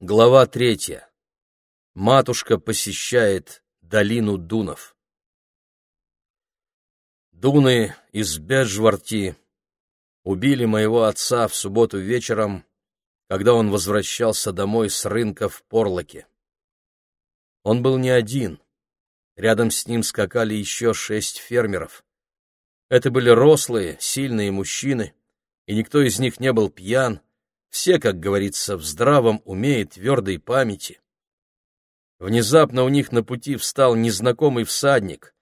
Глава третья. Матушка посещает долину Дунов. Дуны из Беджварти убили моего отца в субботу вечером, когда он возвращался домой с рынка в Порлоке. Он был не один. Рядом с ним скакали еще шесть фермеров. Это были рослые, сильные мужчины, и никто из них не был пьян, все, как говорится, в здравом уме и твердой памяти. Внезапно у них на пути встал незнакомый всадник.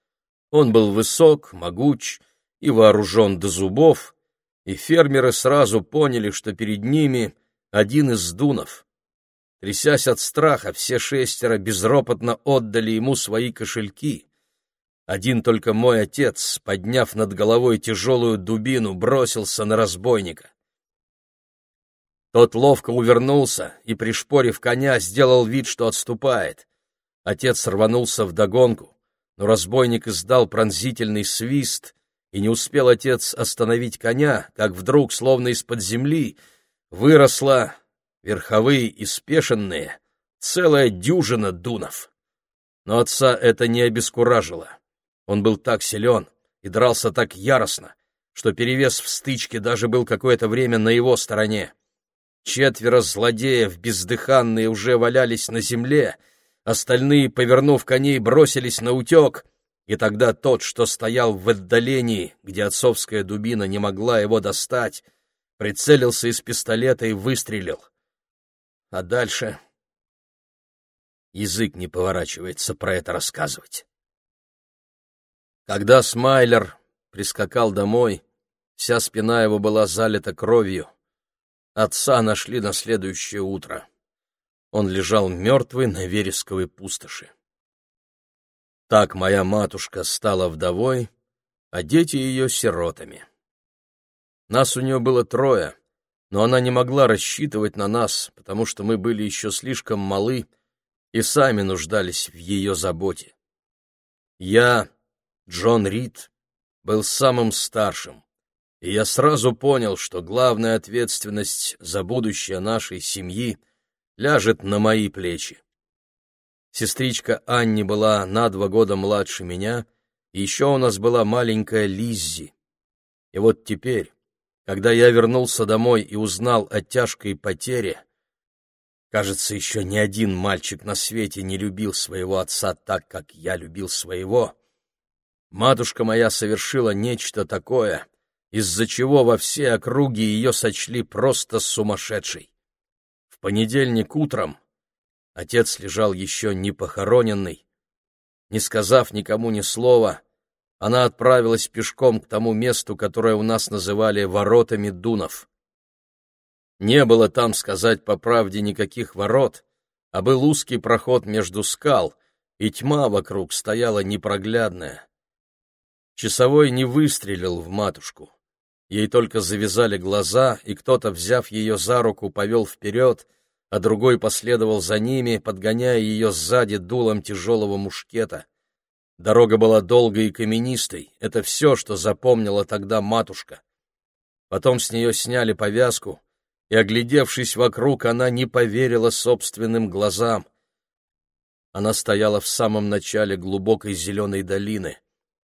Он был высок, могуч и вооружен до зубов, и фермеры сразу поняли, что перед ними один из дунов. Трясясь от страха, все шестеро безропотно отдали ему свои кошельки. Один только мой отец, подняв над головой тяжелую дубину, бросился на разбойника. Тот ловко увернулся и, пришпорив коня, сделал вид, что отступает. Отец рванулся вдогонку, но разбойник издал пронзительный свист, и не успел отец остановить коня, как вдруг, словно из-под земли, выросла, верховые и спешенные, целая дюжина дунов. Но отца это не обескуражило. Он был так силен и дрался так яростно, что перевес в стычке даже был какое-то время на его стороне. Четверо злодеев, бездыханные, уже валялись на земле, остальные, повернув коней, бросились на утек, и тогда тот, что стоял в отдалении, где отцовская дубина не могла его достать, прицелился из пистолета и выстрелил. А дальше язык не поворачивается про это рассказывать. Когда Смайлер прискакал домой, вся спина его была залита кровью. Отца нашли на следующее утро. Он лежал мертвый на вересковой пустоши. Так моя матушка стала вдовой, а дети ее — сиротами. Нас у нее было трое, но она не могла рассчитывать на нас, потому что мы были еще слишком малы и сами нуждались в ее заботе. Я Джон Рид был самым старшим, и я сразу понял, что главная ответственность за будущее нашей семьи ляжет на мои плечи. Сестричка Анни была на два года младше меня, и еще у нас была маленькая Лиззи. И вот теперь, когда я вернулся домой и узнал о тяжкой потере, кажется, еще ни один мальчик на свете не любил своего отца так, как я любил своего, Матушка моя совершила нечто такое, из-за чего во все округи ее сочли просто сумасшедшей. В понедельник утром отец лежал еще не похороненный. Не сказав никому ни слова, она отправилась пешком к тому месту, которое у нас называли «воротами Дунов». Не было там, сказать по правде, никаких ворот, а был узкий проход между скал, и тьма вокруг стояла непроглядная. Часовой не выстрелил в матушку. Ей только завязали глаза, и кто-то, взяв ее за руку, повел вперед, а другой последовал за ними, подгоняя ее сзади дулом тяжелого мушкета. Дорога была долгой и каменистой, это все, что запомнила тогда матушка. Потом с нее сняли повязку, и, оглядевшись вокруг, она не поверила собственным глазам. Она стояла в самом начале глубокой зеленой долины.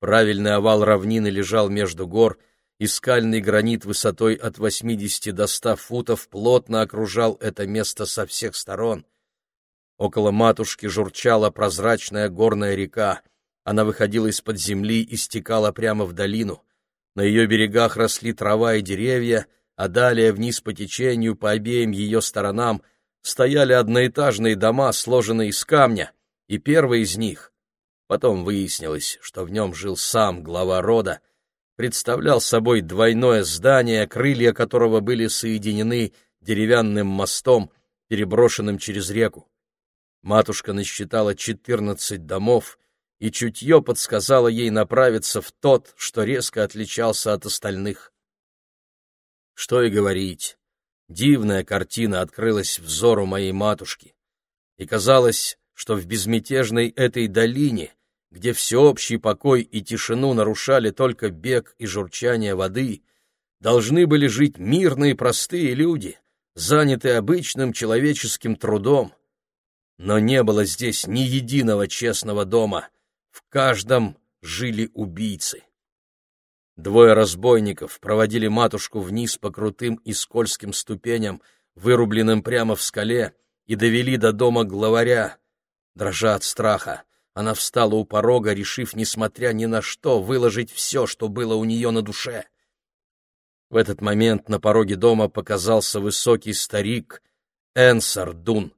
Правильный овал равнины лежал между гор, и скальный гранит высотой от 80 до 100 футов плотно окружал это место со всех сторон. Около матушки журчала прозрачная горная река. Она выходила из-под земли и стекала прямо в долину. На ее берегах росли трава и деревья, а далее вниз по течению, по обеим ее сторонам, стояли одноэтажные дома, сложенные из камня, и первый из них — Потом выяснилось, что в нем жил сам глава рода, представлял собой двойное здание, крылья которого были соединены деревянным мостом, переброшенным через реку. Матушка насчитала четырнадцать домов, и чутье подсказало ей направиться в тот, что резко отличался от остальных. Что и говорить, дивная картина открылась взору моей матушки, и казалось, что в безмятежной этой долине где всеобщий покой и тишину нарушали только бег и журчание воды, должны были жить мирные простые люди, заняты обычным человеческим трудом. Но не было здесь ни единого честного дома. В каждом жили убийцы. Двое разбойников проводили матушку вниз по крутым и скользким ступеням, вырубленным прямо в скале, и довели до дома главаря. Дрожа от страха, она встала у порога, решив, несмотря ни на что, выложить все, что было у нее на душе. В этот момент на пороге дома показался высокий старик Энсар Дун.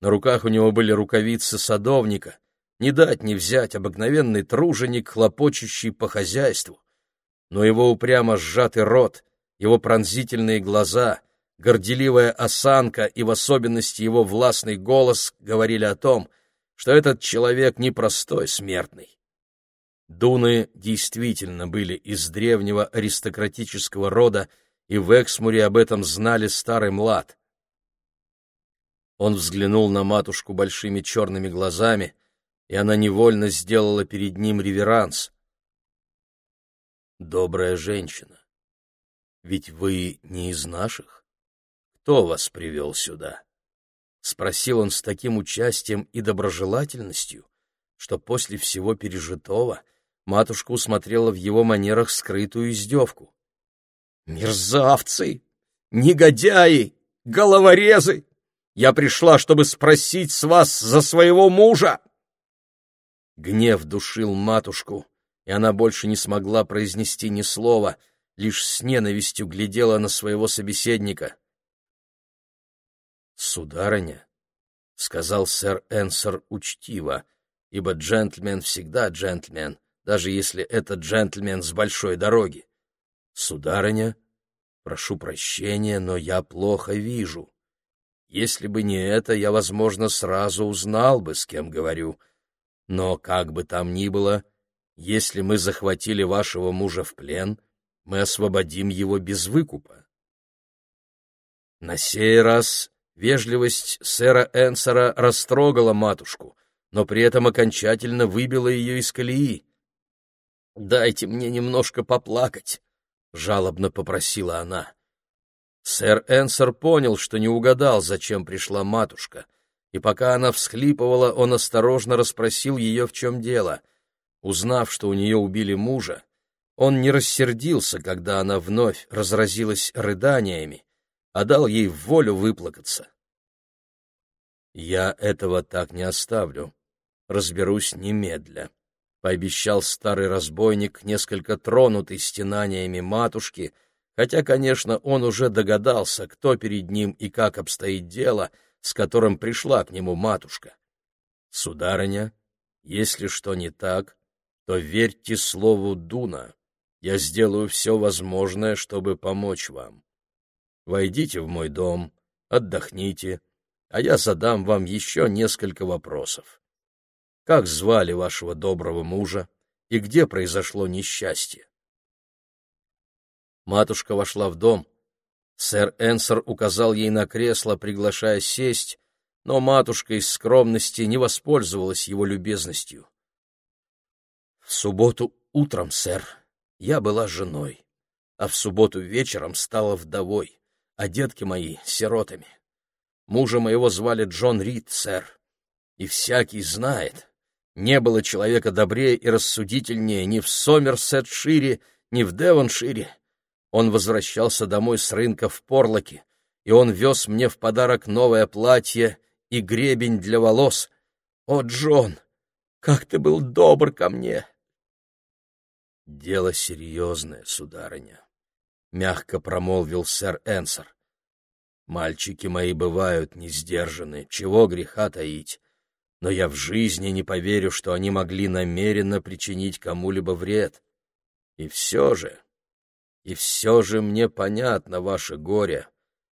На руках у него были рукавицы садовника, не дать не взять обыкновенный труженик, хлопочущий по хозяйству но его упрямо сжатый рот, его пронзительные глаза, горделивая осанка и в особенности его властный голос говорили о том, что этот человек непростой смертный. Дуны действительно были из древнего аристократического рода, и в Эксмуре об этом знали старый млад. Он взглянул на матушку большими черными глазами, и она невольно сделала перед ним реверанс добрая женщина. Ведь вы не из наших? Кто вас привел сюда? Спросил он с таким участием и доброжелательностью, что после всего пережитого матушка усмотрела в его манерах скрытую издевку. «Мерзавцы! Негодяи! Головорезы! Я пришла, чтобы спросить с вас за своего мужа!» Гнев душил матушку, и она больше не смогла произнести ни слова, лишь с ненавистью глядела на своего собеседника. «Сударыня», — сказал сэр Энсер учтиво, ибо джентльмен всегда джентльмен, даже если это джентльмен с большой дороги. «Сударыня, прошу прощения, но я плохо вижу. Если бы не это, я, возможно, сразу узнал бы, с кем говорю. Но, как бы там ни было, — если мы захватили вашего мужа в плен, мы освободим его без выкупа. На сей раз вежливость сэра Энсера растрогала матушку, но при этом окончательно выбила ее из колеи. «Дайте мне немножко поплакать», — жалобно попросила она. Сэр Энсер понял, что не угадал, зачем пришла матушка, и пока она всхлипывала, он осторожно расспросил ее, в чем дело — Узнав, что у нее убили мужа, он не рассердился, когда она вновь разразилась рыданиями, а дал ей волю выплакаться. «Я этого так не оставлю. Разберусь немедля», — пообещал старый разбойник, несколько тронутый стенаниями матушки, хотя, конечно, он уже догадался, кто перед ним и как обстоит дело, с которым пришла к нему матушка. «Сударыня, если что не так, то верьте слову Дуна. Я сделаю все возможное, чтобы помочь вам. Войдите в мой дом, отдохните, а я задам вам еще несколько вопросов. Как звали вашего доброго мужа и где произошло несчастье? Матушка вошла в дом. Сэр Энсер указал ей на кресло, приглашая сесть, но матушка из скромности не воспользовалась его любезностью. В субботу утром, сэр, я была женой, а в субботу вечером стала вдовой, а детки мои — сиротами. Мужа моего звали Джон Рид, сэр, и всякий знает, не было человека добрее и рассудительнее ни в Сомерсетшире, ни в Девоншире. Он возвращался домой с рынка в Порлоке, и он вез мне в подарок новое платье и гребень для волос. О, Джон, как ты был добр ко мне! — Дело серьезное, сударыня, — мягко промолвил сэр Энсер. — Мальчики мои бывают несдержаны, чего греха таить, но я в жизни не поверю, что они могли намеренно причинить кому-либо вред. И все же, и все же мне понятно ваше горе,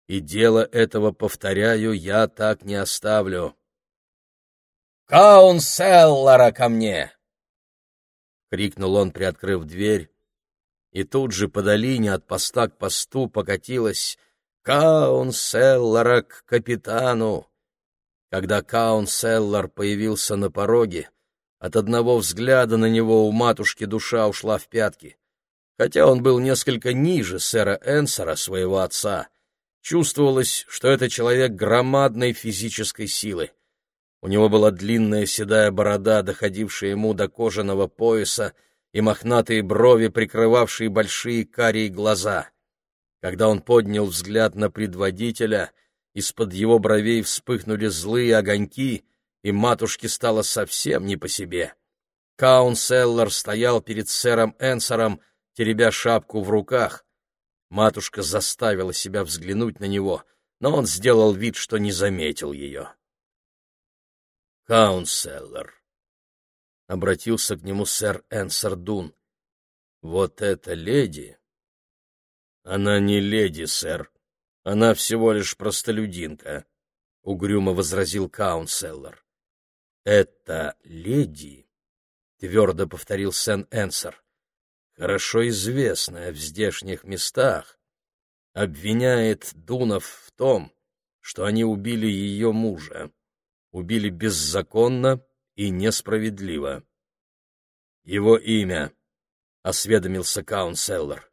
и дело этого, повторяю, я так не оставлю. — Каунселлара ко мне! крикнул он, приоткрыв дверь, и тут же по долине от поста к посту покатилась «Каунселлара к капитану!» Когда Каунселлар появился на пороге, от одного взгляда на него у матушки душа ушла в пятки. Хотя он был несколько ниже сэра Энсера, своего отца, Чувствовалось, что это человек громадной физической силы. У него была длинная седая борода, доходившая ему до кожаного пояса, и мохнатые брови, прикрывавшие большие карие глаза. Когда он поднял взгляд на предводителя, из-под его бровей вспыхнули злые огоньки, и матушке стало совсем не по себе. Каунселлер стоял перед сэром Энсером, теребя шапку в руках. Матушка заставила себя взглянуть на него, но он сделал вид, что не заметил ее. «Каунселлер», — обратился к нему сэр Энсер Дун, — «вот эта леди...» «Она не леди, сэр, она всего лишь простолюдинка», — угрюмо возразил Каунселлер. «Это леди...» твердо повторил Сен-Энсер, хорошо известная в здешних местах, обвиняет Дунов в том, что они убили ее мужа, убили беззаконно и несправедливо. Его имя, — осведомился Каунселлер.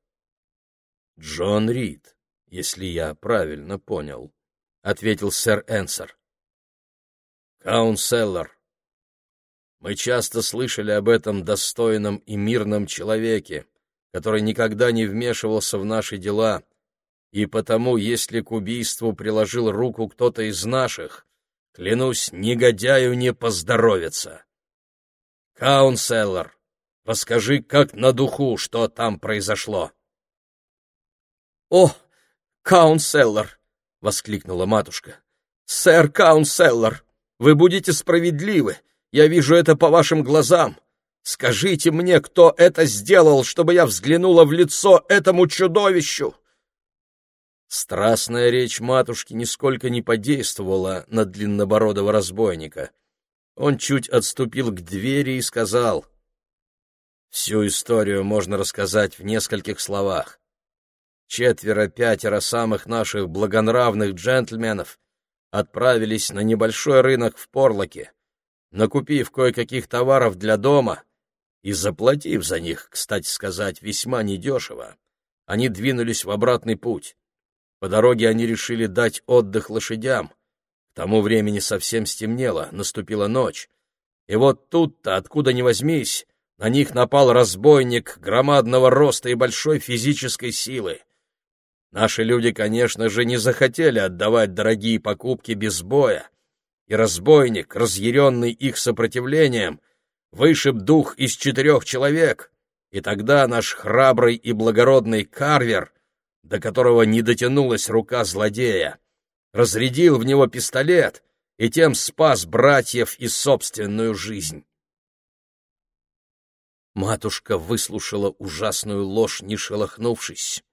Джон Рид, если я правильно понял, — ответил сэр Энсер. Каунселлер, мы часто слышали об этом достойном и мирном человеке, который никогда не вмешивался в наши дела, и потому, если к убийству приложил руку кто-то из наших, клянусь, негодяю не поздоровится. Каунселлер, расскажи, как на духу, что там произошло. — О, Каунселлер! — воскликнула матушка. — Сэр Каунселлер, вы будете справедливы! Я вижу это по вашим глазам. Скажите мне, кто это сделал, чтобы я взглянула в лицо этому чудовищу!» Страстная речь матушки нисколько не подействовала на длиннобородого разбойника. Он чуть отступил к двери и сказал, «Всю историю можно рассказать в нескольких словах. Четверо-пятеро самых наших благонравных джентльменов отправились на небольшой рынок в Порлоке накупив кое-каких товаров для дома и заплатив за них, кстати сказать, весьма недешево, они двинулись в обратный путь. По дороге они решили дать отдых лошадям. К тому времени совсем стемнело, наступила ночь. И вот тут-то, откуда ни возьмись, на них напал разбойник громадного роста и большой физической силы. Наши люди, конечно же, не захотели отдавать дорогие покупки без боя, и разбойник, разъяренный их сопротивлением, вышиб дух из четырех человек, и тогда наш храбрый и благородный Карвер, до которого не дотянулась рука злодея, разрядил в него пистолет и тем спас братьев и собственную жизнь. Матушка выслушала ужасную ложь, не шелохнувшись.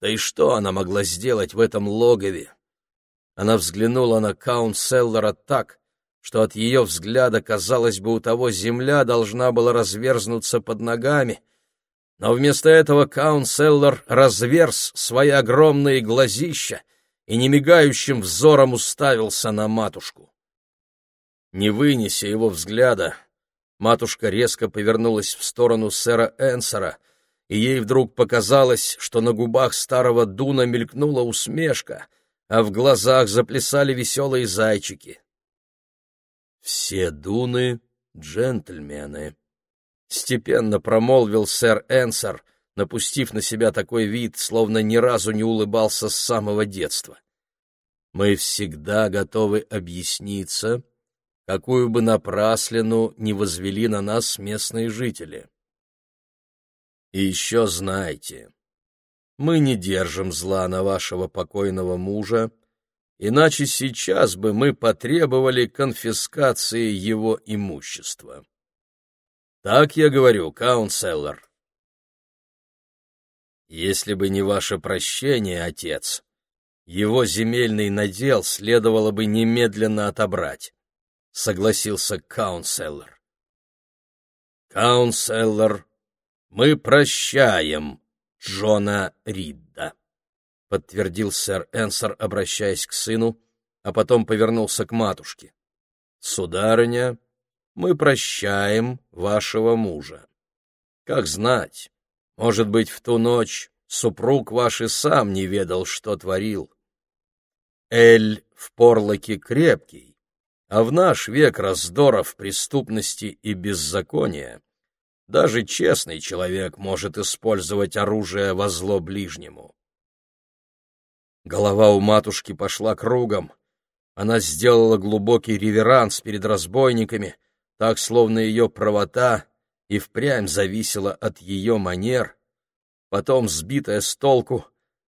Да и что она могла сделать в этом логове? Она взглянула на Каунселлера так, что от ее взгляда, казалось бы, у того земля должна была разверзнуться под ногами, но вместо этого Каунселлер разверз свои огромные глазища и немигающим взором уставился на матушку. Не вынеся его взгляда, матушка резко повернулась в сторону сэра Энсера, и ей вдруг показалось, что на губах старого Дуна мелькнула усмешка — а в глазах заплясали веселые зайчики. «Все дуны — джентльмены», — степенно промолвил сэр Энсер, напустив на себя такой вид, словно ни разу не улыбался с самого детства. «Мы всегда готовы объясниться, какую бы напраслину не возвели на нас местные жители. И еще знайте, мы не держим зла на вашего покойного мужа, иначе сейчас бы мы потребовали конфискации его имущества. Так я говорю, каунселлер. Если бы не ваше прощение, отец, его земельный надел следовало бы немедленно отобрать, согласился каунселлер. Каунселлер, мы прощаем, Джона Ридда, — подтвердил сэр Энсер, обращаясь к сыну, а потом повернулся к матушке. — Сударыня, мы прощаем вашего мужа. Как знать, может быть, в ту ночь супруг ваш и сам не ведал, что творил. Эль в порлоке крепкий, а в наш век раздоров, преступности и беззакония даже честный человек может использовать оружие во зло ближнему. Голова у матушки пошла кругом. Она сделала глубокий реверанс перед разбойниками, так, словно ее правота и впрямь зависела от ее манер. Потом, сбитая с толку,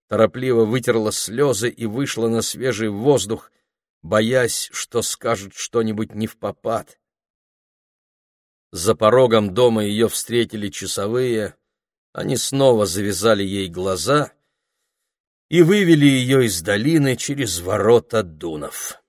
торопливо вытерла слезы и вышла на свежий воздух, боясь, что скажет что-нибудь не в попад. За порогом дома ее встретили часовые, они снова завязали ей глаза — и вывели ее из долины через ворота Дунов.